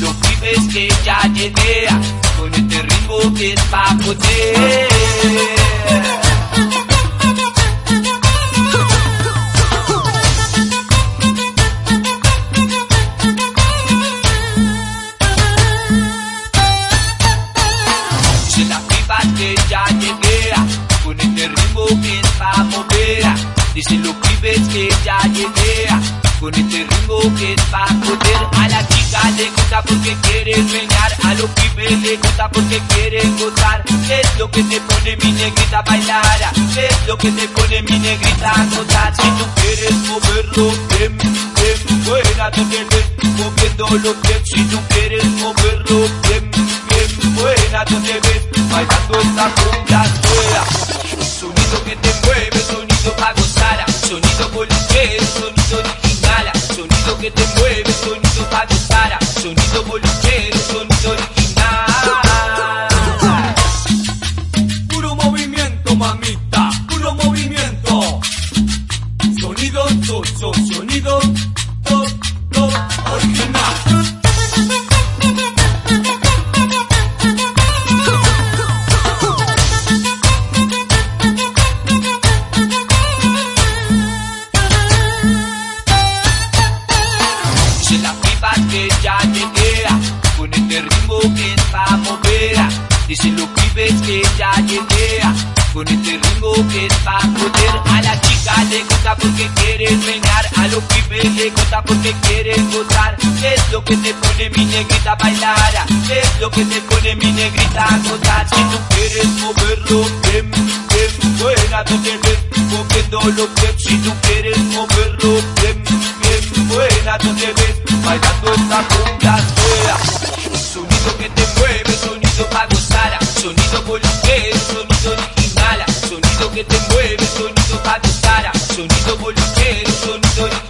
los pibes llegué con este ritmo que es poder. Dicen las pibas que ya llegué con este ritmo que es pa' mover. Dicen los pibes que ya llegué con este ritmo que es pa' poder. A la chica le gusta porque quiere enseñar, a los pibes le gusta porque quieren gozar. ¿Qué es lo que te pone mi negrita a bailar? ¿Qué es lo que te pone mi negrita a gozar? Si tú quieres moverlo bien, bien, buena, tú te ves moviendo los pies. Si tú quieres moverlo bien, bien, buena, tú te ves bailando esta cumbia sola. Sonido que te sonido que Dicen los pibes que ya llegué con este ritmo que es pa' poder. A la chica le gusta porque quiere enseñar, a los pibes le gusta porque quieren gozar. ¿Qué es lo que te pone mi negrita a bailar? ¿Qué es lo que te pone mi negrita a gozar? Si tú quieres moverlo bien, bien, buena, tú te ves moviendo los pies. Si tú quieres moverlo bien, bien, buena, tú te ves bailando esta cumbia sola. Sonido que bolillero, sonido original, sonido que te mueve, sonido para gozar, sonido bolillero, sonido original.